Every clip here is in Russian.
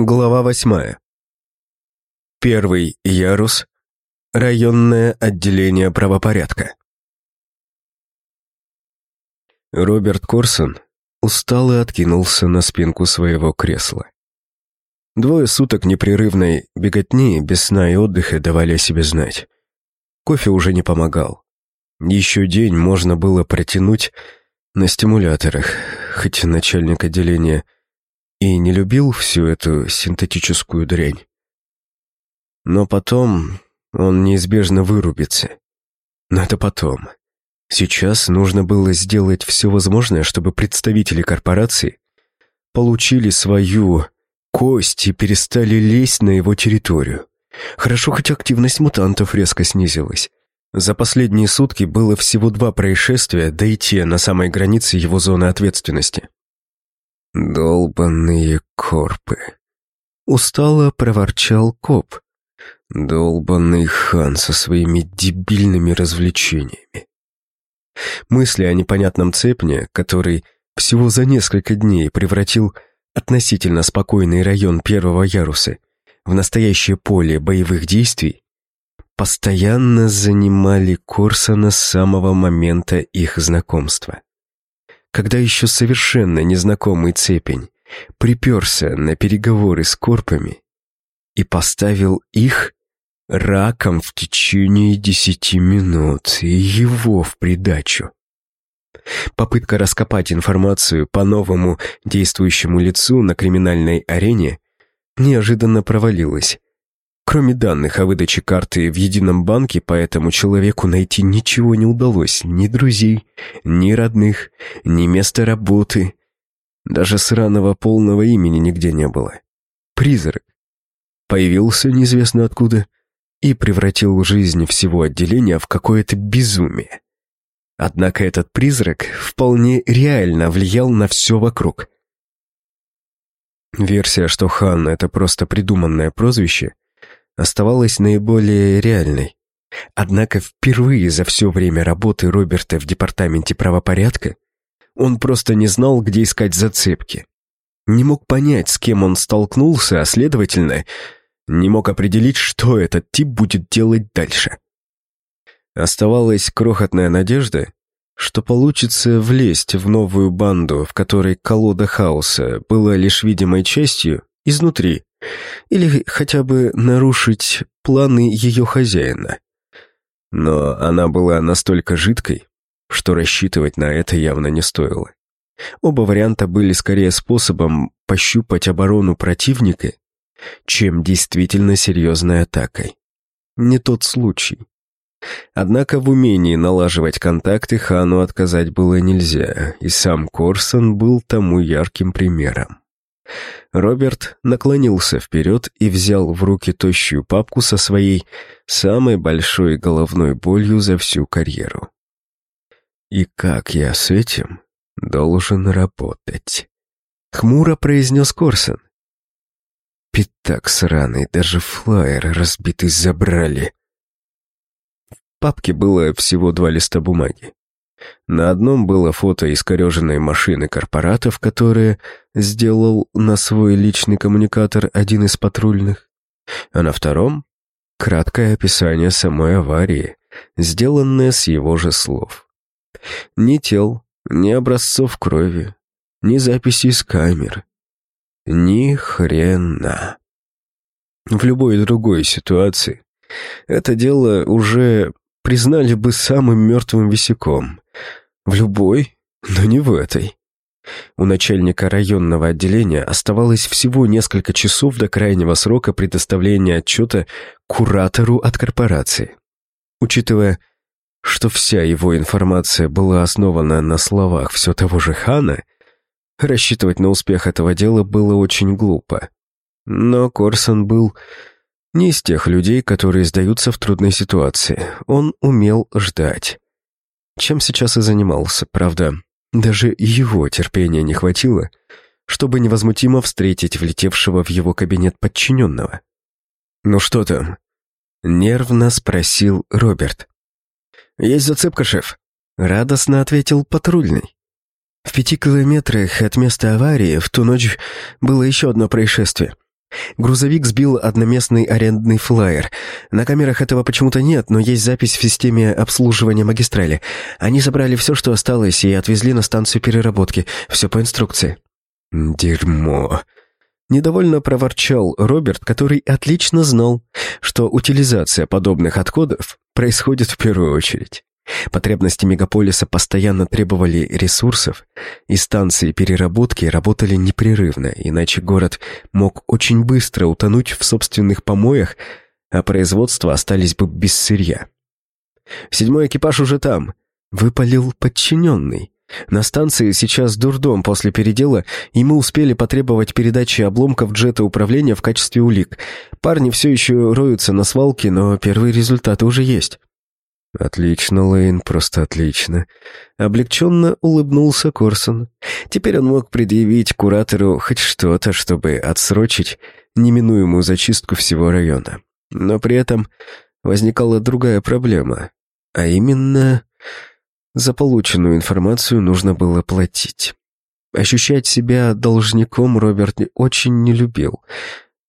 Глава восьмая. Первый ярус. Районное отделение правопорядка. Роберт Корсон устало откинулся на спинку своего кресла. Двое суток непрерывной беготни без сна и отдыха давали о себе знать. Кофе уже не помогал. Еще день можно было протянуть на стимуляторах, хоть начальник отделения – и не любил всю эту синтетическую дрянь. Но потом он неизбежно вырубится. Но это потом. Сейчас нужно было сделать все возможное, чтобы представители корпорации получили свою кость и перестали лезть на его территорию. Хорошо, хоть активность мутантов резко снизилась. За последние сутки было всего два происшествия, да и те на самой границе его зоны ответственности. «Долбанные корпы!» Устало проворчал коп. «Долбанный хан со своими дебильными развлечениями!» Мысли о непонятном цепне, который всего за несколько дней превратил относительно спокойный район первого яруса в настоящее поле боевых действий, постоянно занимали Корсона с самого момента их знакомства когда еще совершенно незнакомый цепень приперся на переговоры с корпами и поставил их раком в течение десяти минут, и его в придачу. Попытка раскопать информацию по новому действующему лицу на криминальной арене неожиданно провалилась, Кроме данных о выдаче карты в едином банке, по этому человеку найти ничего не удалось. Ни друзей, ни родных, ни места работы. Даже сраного полного имени нигде не было. Призрак. Появился неизвестно откуда и превратил жизнь всего отделения в какое-то безумие. Однако этот призрак вполне реально влиял на все вокруг. Версия, что Хан — это просто придуманное прозвище — оставалась наиболее реальной. Однако впервые за все время работы Роберта в департаменте правопорядка он просто не знал, где искать зацепки. Не мог понять, с кем он столкнулся, а следовательно, не мог определить, что этот тип будет делать дальше. Оставалась крохотная надежда, что получится влезть в новую банду, в которой колода хаоса была лишь видимой частью, изнутри, или хотя бы нарушить планы ее хозяина. Но она была настолько жидкой, что рассчитывать на это явно не стоило. Оба варианта были скорее способом пощупать оборону противника, чем действительно серьезной атакой. Не тот случай. Однако в умении налаживать контакты Хану отказать было нельзя, и сам Корсон был тому ярким примером. Роберт наклонился вперед и взял в руки тощую папку со своей самой большой головной болью за всю карьеру. «И как я с этим должен работать?» Хмуро произнес Корсон. «Пятак сраный, даже флаер разбитый забрали». В папке было всего два листа бумаги. На одном было фото искореженной машины корпоратов, которые сделал на свой личный коммуникатор один из патрульных, а на втором — краткое описание самой аварии, сделанное с его же слов. Ни тел, ни образцов крови, ни записей с камер. Ни хрена. В любой другой ситуации это дело уже признали бы самым мертвым висяком, в любой, но не в этой. У начальника районного отделения оставалось всего несколько часов до крайнего срока предоставления отчета куратору от корпорации. Учитывая, что вся его информация была основана на словах все того же Хана, рассчитывать на успех этого дела было очень глупо. Но Корсон был не из тех людей, которые сдаются в трудной ситуации. Он умел ждать чем сейчас и занимался, правда. Даже его терпения не хватило, чтобы невозмутимо встретить влетевшего в его кабинет подчиненного. «Ну что там?» — нервно спросил Роберт. «Есть зацепка, шеф», — радостно ответил патрульный. В пяти километрах от места аварии в ту ночь было еще одно происшествие. Грузовик сбил одноместный арендный флайер. На камерах этого почему-то нет, но есть запись в системе обслуживания магистрали. Они забрали все, что осталось, и отвезли на станцию переработки. Все по инструкции. Дерьмо. Недовольно проворчал Роберт, который отлично знал, что утилизация подобных отходов происходит в первую очередь. Потребности мегаполиса постоянно требовали ресурсов, и станции переработки работали непрерывно, иначе город мог очень быстро утонуть в собственных помоях, а производства остались бы без сырья. «Седьмой экипаж уже там», — выпалил подчиненный. «На станции сейчас дурдом после передела, и мы успели потребовать передачи обломков джета управления в качестве улик. Парни все еще роются на свалке, но первые результаты уже есть». «Отлично, Лейн, просто отлично». Облегченно улыбнулся Корсон. Теперь он мог предъявить куратору хоть что-то, чтобы отсрочить неминуемую зачистку всего района. Но при этом возникала другая проблема, а именно за полученную информацию нужно было платить. Ощущать себя должником Роберт очень не любил,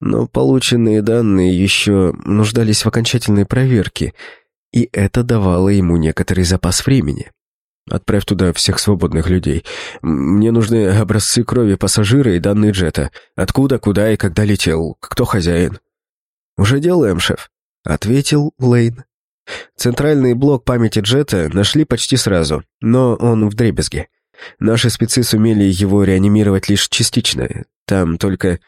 но полученные данные еще нуждались в окончательной проверке — и это давало ему некоторый запас времени. Отправь туда всех свободных людей. Мне нужны образцы крови пассажира и данные джета. Откуда, куда и когда летел, кто хозяин. Уже делаем, шеф, ответил Лейн. Центральный блок памяти джета нашли почти сразу, но он в дребезге. Наши спецы сумели его реанимировать лишь частично. Там только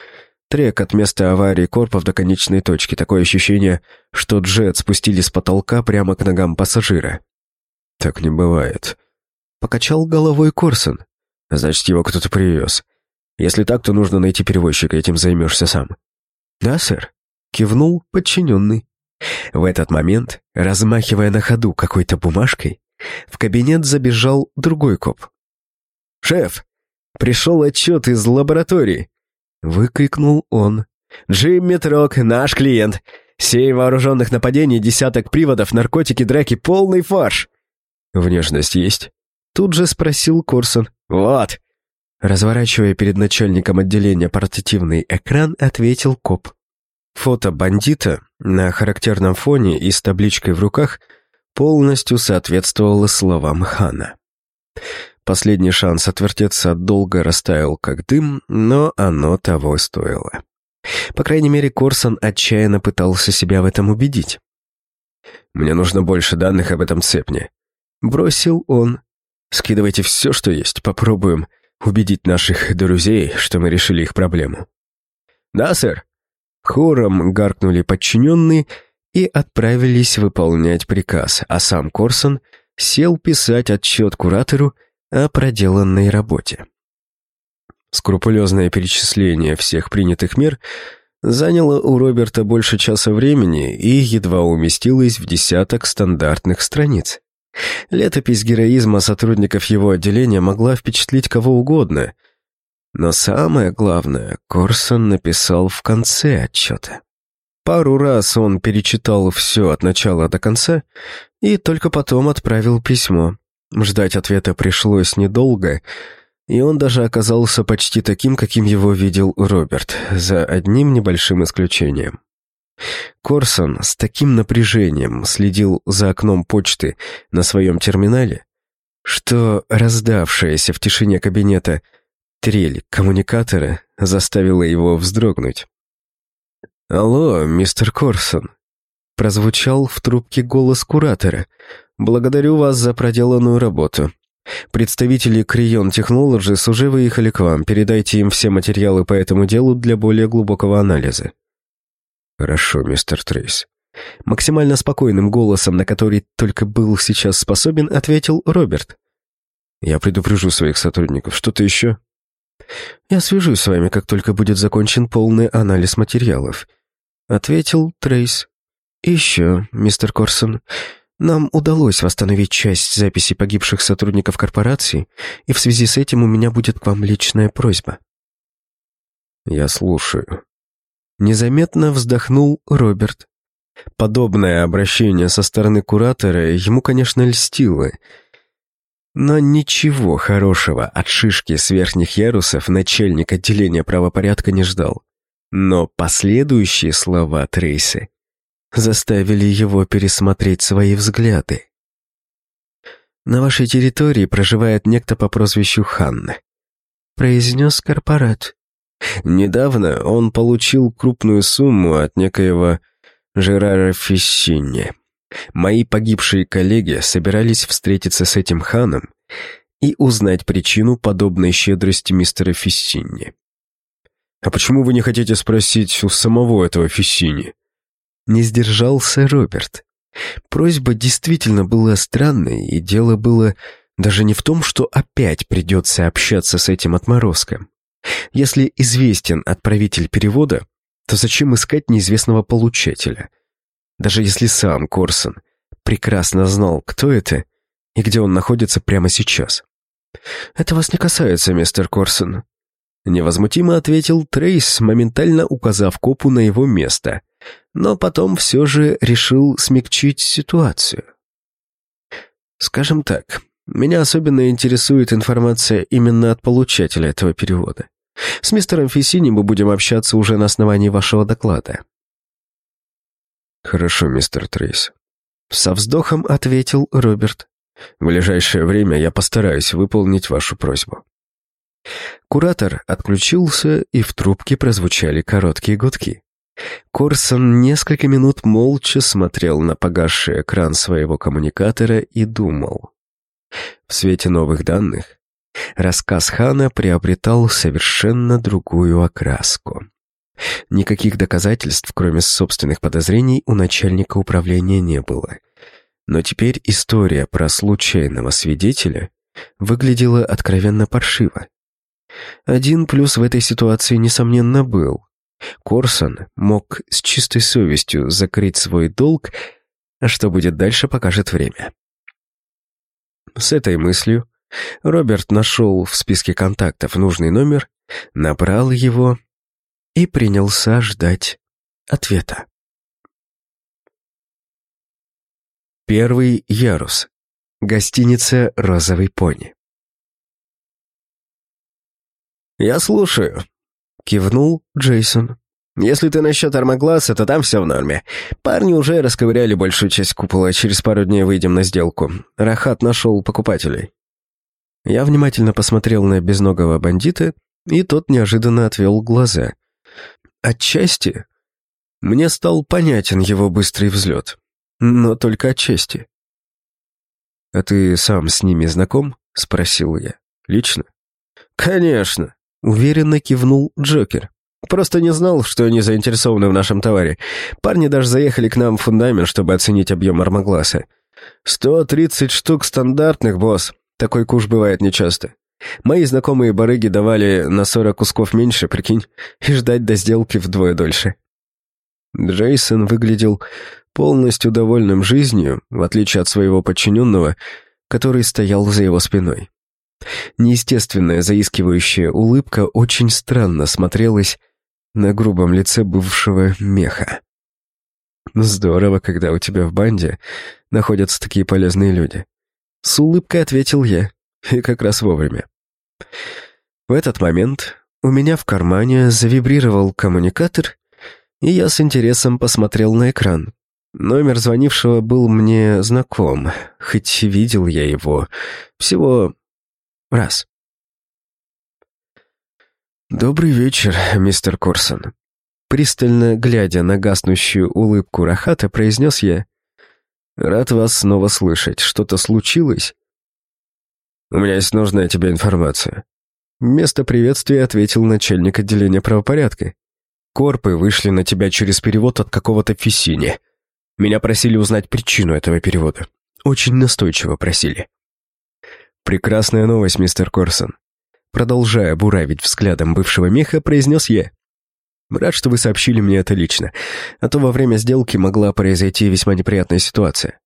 Трек от места аварии корпов до конечной точки. Такое ощущение, что джет спустили с потолка прямо к ногам пассажира. Так не бывает. Покачал головой Корсон. Значит, его кто-то привез. Если так, то нужно найти перевозчика, этим займешься сам. Да, сэр. Кивнул подчиненный. В этот момент, размахивая на ходу какой-то бумажкой, в кабинет забежал другой коп. «Шеф, пришел отчет из лаборатории. Выкрикнул он. «Джимми Трок, наш клиент! Сей вооруженных нападений, десяток приводов, наркотики, драки, полный фарш!» «Внешность есть?» Тут же спросил Корсон. «Вот!» Разворачивая перед начальником отделения портативный экран, ответил коп. Фото бандита на характерном фоне и с табличкой в руках полностью соответствовало словам Хана. Последний шанс отвертеться долго растаял, как дым, но оно того стоило. По крайней мере, Корсон отчаянно пытался себя в этом убедить. «Мне нужно больше данных об этом цепне», — бросил он. «Скидывайте все, что есть, попробуем убедить наших друзей, что мы решили их проблему». «Да, сэр», — хором гаркнули подчиненные и отправились выполнять приказ, а сам Корсон сел писать отчет куратору о проделанной работе. Скрупулезное перечисление всех принятых мер заняло у Роберта больше часа времени и едва уместилось в десяток стандартных страниц. Летопись героизма сотрудников его отделения могла впечатлить кого угодно, но самое главное Корсон написал в конце отчета. Пару раз он перечитал все от начала до конца и только потом отправил письмо. Ждать ответа пришлось недолго, и он даже оказался почти таким, каким его видел Роберт, за одним небольшим исключением. Корсон с таким напряжением следил за окном почты на своем терминале, что раздавшаяся в тишине кабинета трель коммуникатора заставила его вздрогнуть. «Алло, мистер Корсон», — прозвучал в трубке голос куратора — Благодарю вас за проделанную работу. Представители Крион Technologies уже выехали к вам. Передайте им все материалы по этому делу для более глубокого анализа. Хорошо, мистер Трейс. Максимально спокойным голосом, на который только был сейчас способен, ответил Роберт. Я предупрежу своих сотрудников. Что-то еще? Я свяжусь с вами, как только будет закончен полный анализ материалов. Ответил Трейс. еще, мистер Корсон, нам удалось восстановить часть записей погибших сотрудников корпорации, и в связи с этим у меня будет к вам личная просьба». «Я слушаю». Незаметно вздохнул Роберт. Подобное обращение со стороны куратора ему, конечно, льстило, но ничего хорошего от шишки с верхних ярусов начальник отделения правопорядка не ждал. Но последующие слова Трейси заставили его пересмотреть свои взгляды. «На вашей территории проживает некто по прозвищу Ханна», — произнес корпорат. Недавно он получил крупную сумму от некоего Жерара Фиссини. Мои погибшие коллеги собирались встретиться с этим ханом и узнать причину подобной щедрости мистера Фиссини. «А почему вы не хотите спросить у самого этого Фиссини?» Не сдержался Роберт. Просьба действительно была странной, и дело было даже не в том, что опять придется общаться с этим отморозком. Если известен отправитель перевода, то зачем искать неизвестного получателя? Даже если сам Корсон прекрасно знал, кто это и где он находится прямо сейчас. «Это вас не касается, мистер Корсон», — невозмутимо ответил Трейс, моментально указав копу на его место, но потом все же решил смягчить ситуацию. «Скажем так, меня особенно интересует информация именно от получателя этого перевода. С мистером Фессини мы будем общаться уже на основании вашего доклада». «Хорошо, мистер Трейс». Со вздохом ответил Роберт. «В ближайшее время я постараюсь выполнить вашу просьбу». Куратор отключился, и в трубке прозвучали короткие гудки. Корсон несколько минут молча смотрел на погасший экран своего коммуникатора и думал. В свете новых данных рассказ Хана приобретал совершенно другую окраску. Никаких доказательств, кроме собственных подозрений, у начальника управления не было. Но теперь история про случайного свидетеля выглядела откровенно паршиво. Один плюс в этой ситуации, несомненно, был. Корсон мог с чистой совестью закрыть свой долг, а что будет дальше, покажет время. С этой мыслью Роберт нашел в списке контактов нужный номер, набрал его и принялся ждать ответа. Первый ярус. Гостиница «Розовый пони». «Я слушаю», — кивнул Джейсон. «Если ты насчет армогласа, то там все в норме. Парни уже расковыряли большую часть купола, через пару дней выйдем на сделку. Рахат нашел покупателей». Я внимательно посмотрел на безногого бандита, и тот неожиданно отвел глаза. Отчасти мне стал понятен его быстрый взлет, но только отчасти. «А ты сам с ними знаком?» — спросил я. «Лично?» «Конечно», — уверенно кивнул Джокер. «Просто не знал, что они заинтересованы в нашем товаре. Парни даже заехали к нам в фундамент, чтобы оценить объем армогласа. Сто тридцать штук стандартных, босс. Такой куш бывает нечасто. Мои знакомые барыги давали на сорок кусков меньше, прикинь, и ждать до сделки вдвое дольше. Джейсон выглядел полностью довольным жизнью, в отличие от своего подчиненного, который стоял за его спиной. Неестественная заискивающая улыбка очень странно смотрелась на грубом лице бывшего меха. «Здорово, когда у тебя в банде находятся такие полезные люди». С улыбкой ответил я, и как раз вовремя. В этот момент у меня в кармане завибрировал коммуникатор, и я с интересом посмотрел на экран. Номер звонившего был мне знаком, хоть видел я его всего раз. «Добрый вечер, мистер Корсон». Пристально глядя на гаснущую улыбку Рахата, произнес я. «Рад вас снова слышать. Что-то случилось?» «У меня есть нужная тебе информация». Вместо приветствия ответил начальник отделения правопорядка. «Корпы вышли на тебя через перевод от какого-то Фессини. Меня просили узнать причину этого перевода. Очень настойчиво просили». «Прекрасная новость, мистер Корсон». Продолжая буравить взглядом бывшего меха, произнес я. «Рад, что вы сообщили мне это лично, а то во время сделки могла произойти весьма неприятная ситуация.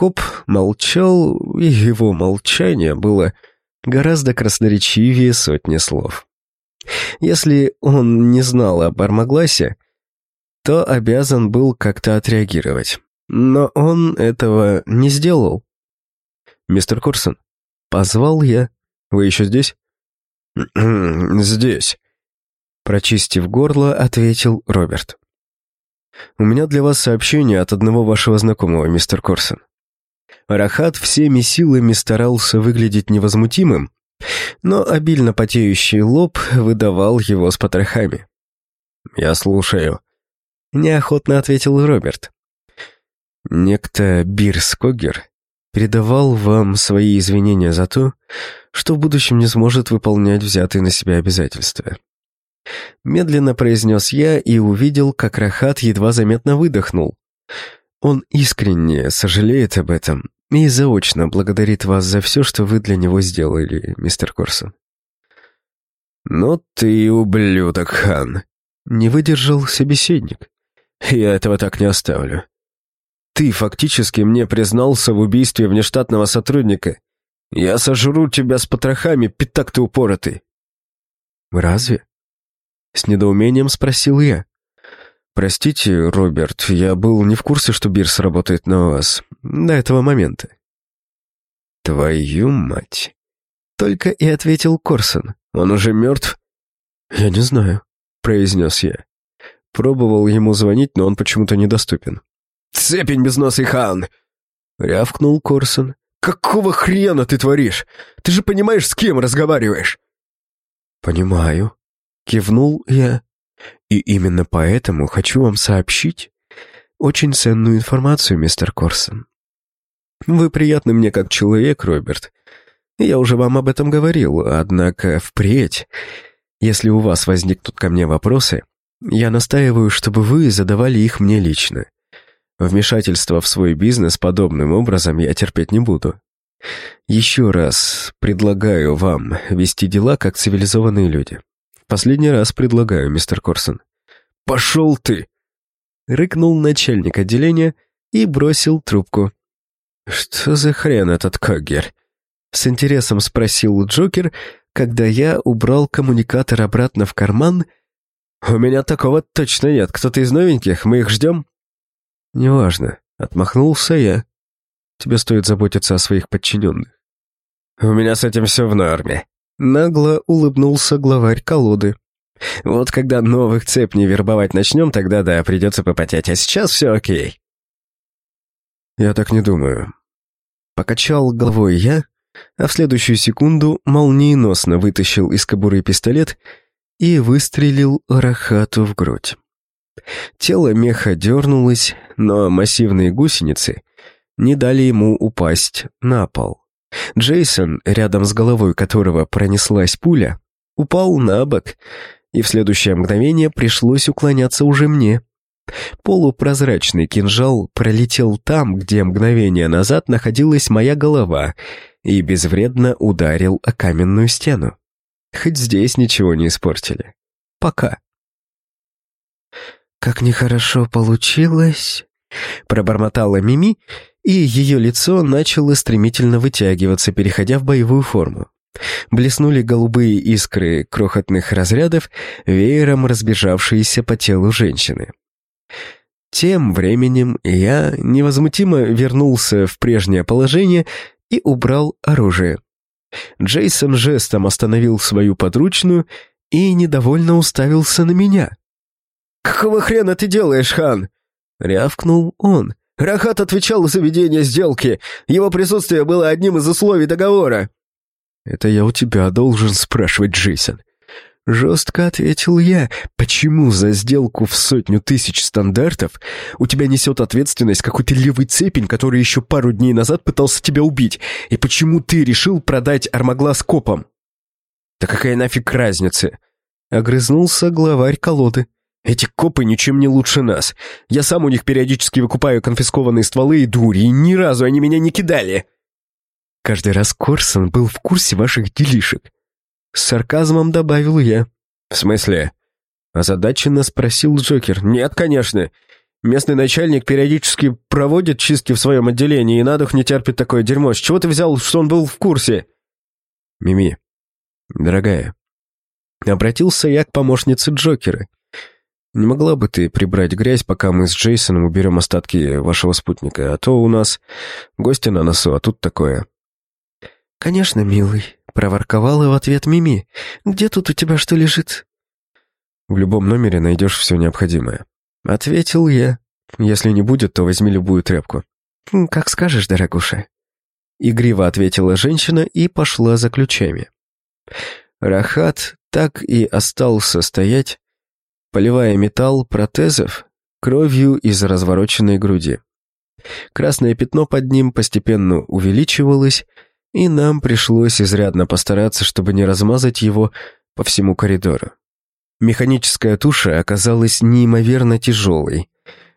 Коп молчал, и его молчание было гораздо красноречивее сотни слов. Если он не знал об Армагласе, то обязан был как-то отреагировать. Но он этого не сделал. «Мистер Корсон, позвал я. Вы еще здесь?» «Здесь», — Прочистив горло, ответил Роберт. «У меня для вас сообщение от одного вашего знакомого, мистер Корсон. Рахат всеми силами старался выглядеть невозмутимым, но обильно потеющий лоб выдавал его с потрохами. «Я слушаю», — неохотно ответил Роберт. «Некто Бирс Когер передавал вам свои извинения за то, что в будущем не сможет выполнять взятые на себя обязательства». Медленно произнес я и увидел, как Рахат едва заметно выдохнул. Он искренне сожалеет об этом и заочно благодарит вас за все, что вы для него сделали, мистер Корсон. «Ну ты ублюдок, Хан!» — не выдержал собеседник. «Я этого так не оставлю. Ты фактически мне признался в убийстве внештатного сотрудника. Я сожру тебя с потрохами, пятак ты упоротый». «Разве?» — с недоумением спросил я. «Простите, Роберт, я был не в курсе, что Бирс работает на вас до этого момента». «Твою мать!» Только и ответил Корсон. «Он уже мертв?» «Я не знаю», — произнес я. Пробовал ему звонить, но он почему-то недоступен. «Цепень без носа хан!» — рявкнул Корсон. «Какого хрена ты творишь? Ты же понимаешь, с кем разговариваешь?» «Понимаю», — кивнул я. И именно поэтому хочу вам сообщить очень ценную информацию, мистер Корсон. Вы приятны мне как человек, Роберт. Я уже вам об этом говорил, однако впредь, если у вас возникнут ко мне вопросы, я настаиваю, чтобы вы задавали их мне лично. Вмешательство в свой бизнес подобным образом я терпеть не буду. Еще раз предлагаю вам вести дела как цивилизованные люди. Последний раз предлагаю, мистер Корсон. «Пошел ты!» Рыкнул начальник отделения и бросил трубку. «Что за хрен этот Коггер?» С интересом спросил Джокер, когда я убрал коммуникатор обратно в карман. «У меня такого точно нет. Кто-то из новеньких? Мы их ждем?» «Неважно», — отмахнулся я. «Тебе стоит заботиться о своих подчиненных». «У меня с этим все в норме», Нагло улыбнулся главарь колоды. «Вот когда новых цепней вербовать начнем, тогда да, придется попотеть, а сейчас все окей». «Я так не думаю». Покачал головой я, а в следующую секунду молниеносно вытащил из кобуры пистолет и выстрелил Рахату в грудь. Тело меха дернулось, но массивные гусеницы не дали ему упасть на пол. Джейсон, рядом с головой которого пронеслась пуля, упал на бок, и в следующее мгновение пришлось уклоняться уже мне. Полупрозрачный кинжал пролетел там, где мгновение назад находилась моя голова, и безвредно ударил о каменную стену. Хоть здесь ничего не испортили. Пока. «Как нехорошо получилось», — пробормотала Мими, и ее лицо начало стремительно вытягиваться, переходя в боевую форму. Блеснули голубые искры крохотных разрядов, веером разбежавшиеся по телу женщины. Тем временем я невозмутимо вернулся в прежнее положение и убрал оружие. Джейсон жестом остановил свою подручную и недовольно уставился на меня. «Какого хрена ты делаешь, хан?» — рявкнул он. Рахат отвечал за ведение сделки. Его присутствие было одним из условий договора. «Это я у тебя должен спрашивать, Джейсон». Жестко ответил я. «Почему за сделку в сотню тысяч стандартов у тебя несет ответственность какой-то левый цепень, который еще пару дней назад пытался тебя убить? И почему ты решил продать армоглаз копам?» «Да какая нафиг разница?» Огрызнулся главарь колоды. Эти копы ничем не лучше нас. Я сам у них периодически выкупаю конфискованные стволы и дури, и ни разу они меня не кидали. Каждый раз Корсон был в курсе ваших делишек. С сарказмом добавил я. В смысле? Озадаченно спросил Джокер. Нет, конечно. Местный начальник периодически проводит чистки в своем отделении, и Надух не терпит такое дерьмо. С чего ты взял, что он был в курсе? Мими, дорогая, обратился я к помощнице Джокера. Не могла бы ты прибрать грязь, пока мы с Джейсоном уберем остатки вашего спутника, а то у нас гости на носу, а тут такое». «Конечно, милый», — проворковала в ответ Мими. «Где тут у тебя что лежит?» В любом номере найдешь все необходимое. Ответил я. Если не будет, то возьми любую тряпку. Как скажешь, дорогуша. Игриво ответила женщина и пошла за ключами. Рахат так и остался стоять, поливая металл протезов кровью из развороченной груди. Красное пятно под ним постепенно увеличивалось, и нам пришлось изрядно постараться, чтобы не размазать его по всему коридору. Механическая туша оказалась неимоверно тяжелой.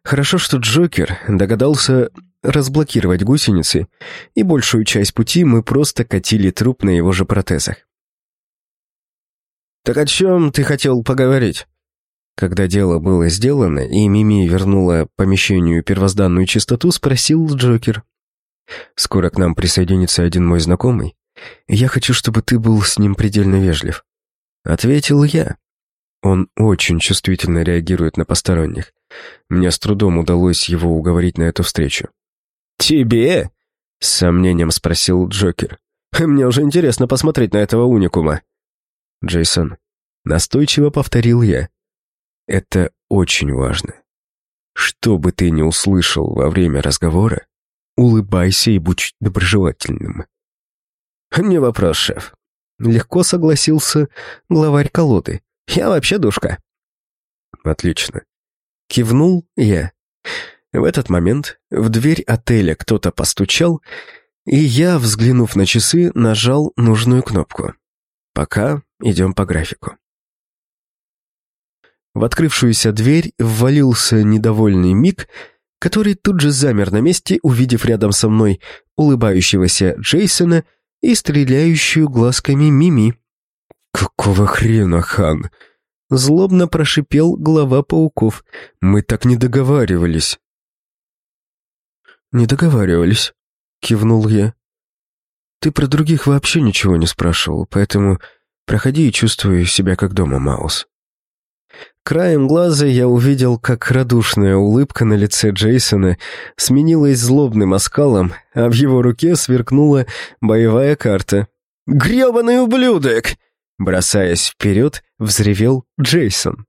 Хорошо, что Джокер догадался разблокировать гусеницы, и большую часть пути мы просто катили труп на его же протезах. «Так о чем ты хотел поговорить?» Когда дело было сделано, и Мими вернула помещению первозданную чистоту, спросил Джокер. «Скоро к нам присоединится один мой знакомый. Я хочу, чтобы ты был с ним предельно вежлив». Ответил я. Он очень чувствительно реагирует на посторонних. Мне с трудом удалось его уговорить на эту встречу. «Тебе?» — с сомнением спросил Джокер. «Мне уже интересно посмотреть на этого уникума». «Джейсон», — настойчиво повторил я. «Это очень важно. Что бы ты ни услышал во время разговора, улыбайся и будь доброжелательным». «Не вопрос, шеф». Легко согласился главарь колоды. «Я вообще душка». «Отлично». Кивнул я. В этот момент в дверь отеля кто-то постучал, и я, взглянув на часы, нажал нужную кнопку. Пока идем по графику. В открывшуюся дверь ввалился недовольный Мик, который тут же замер на месте, увидев рядом со мной улыбающегося Джейсона и стреляющую глазками Мими. «Какого хрена, Хан?» Злобно прошипел глава пауков. «Мы так не договаривались». «Не договаривались», — кивнул я. «Ты про других вообще ничего не спрашивал, поэтому проходи и чувствуй себя как дома, Маус». Краем глаза я увидел, как радушная улыбка на лице Джейсона сменилась злобным оскалом, а в его руке сверкнула боевая карта. «Гребаный ублюдок!» Бросаясь вперед, взревел Джейсон.